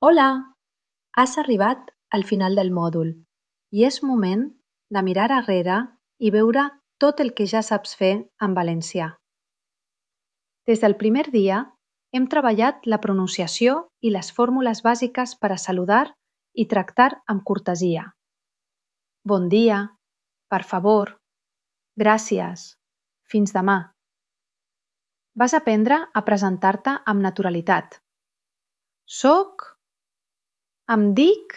Hola! Has arribat al final del mòdul i és moment de mirar arrere i veure tot el que ja saps fer en valencià. Des del primer dia hem treballat la pronunciació i les fórmules bàsiques per a saludar i tractar amb cortesia. Bon dia, per favor, gràcies, fins demà. Vas aprendre a presentar-te amb naturalitat. Soc, em dic,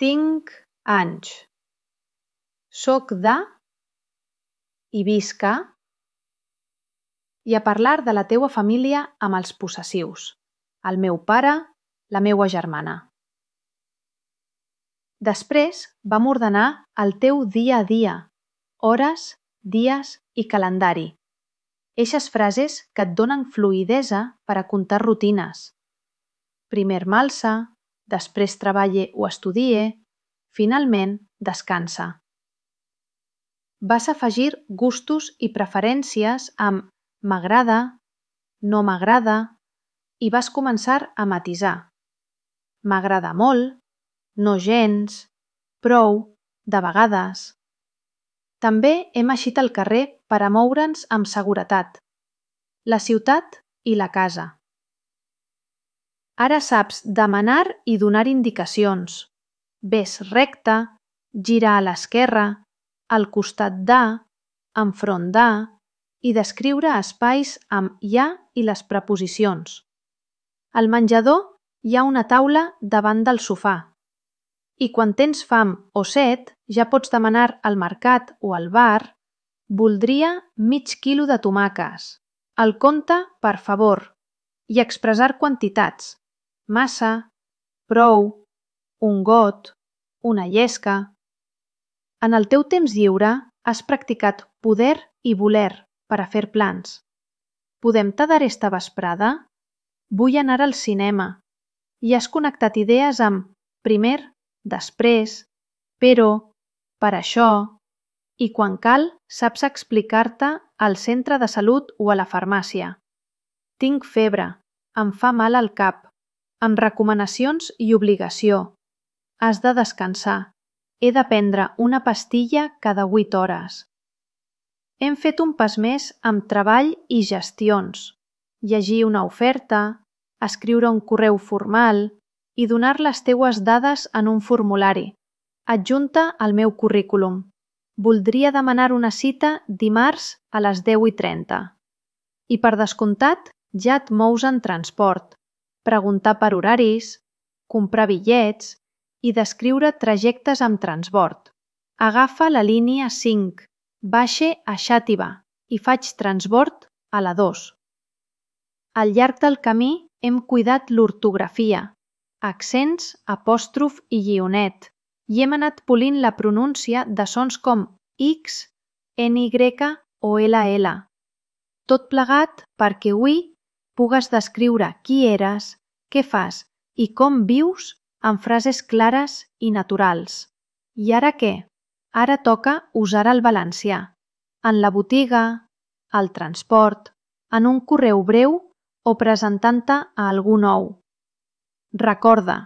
tinc anys, soc de i visc a i a parlar de la teua família amb els possessius: el meu pare, la meua germana. Després vam ordenar el teu dia a dia, hores, dies i calendari, eixes frases que et donen fluïdesa per a contar rutines. Primer m'alça, després treballe o estudie, finalment descansa. Vas afegir gustos i preferències amb m'agrada, no m'agrada i vas començar a matisar: m'agrada molt, no gens, prou, de vegades. També hem eixit al carrer per a moure'ns amb seguretat, la ciutat i la casa. Ara saps demanar i donar indicacions: ves recte, gira a l'esquerra, al costat de, enfront de i descriure espais amb ja i les preposicions. Al menjador hi ha una taula davant del sofà. I quan tens fam o set ja pots demanar al mercat o al bar «Voldria mig quilo de tomàquets, el compte, per favor» i expressar quantitats: massa, prou, un got, una llesca. En el teu temps lliure has practicat poder i voler per a fer plans: podem quedar esta vesprada? Vull anar al cinema. I has connectat idees amb primer, després, però, per això i quan cal saps explicar-te al centre de salut o a la farmàcia. Tinc febre, em fa mal el cap, amb recomanacions i obligació. Has de descansar. He de prendre una pastilla cada huit hores. Hem fet un pas més amb treball i gestions: llegir una oferta, escriure un correu formal i donar les teues dades en un formulari. Adjunta al meu currículum. Voldria demanar una cita dimarts a les deu i trenta. I per descomptat ja et mous en transport, preguntar per horaris, comprar bitllets i descriure trajectes amb transbord. Agafa la línia 5, baixe a Xàtiva i faig transbord a la 2. Al llarg del camí hem cuidat l'ortografia, accents, apòstrof i guionet i hem anat polint la pronúncia de sons com x, ny o ll. Tot plegat perquè hui pugues descriure qui eres, què fas i com vius amb frases clares i naturals. I ara què? Ara toca usar el valencià. En la botiga, al transport, en un correu breu o presentant-te a algú nou. Recorda: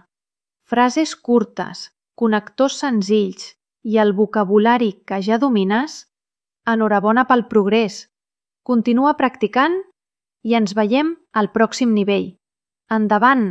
frases curtes, connectors senzills i el vocabulari que ja domines, enhorabona pel progrés. Continua practicant i ens veiem al pròxim nivell. Endavant!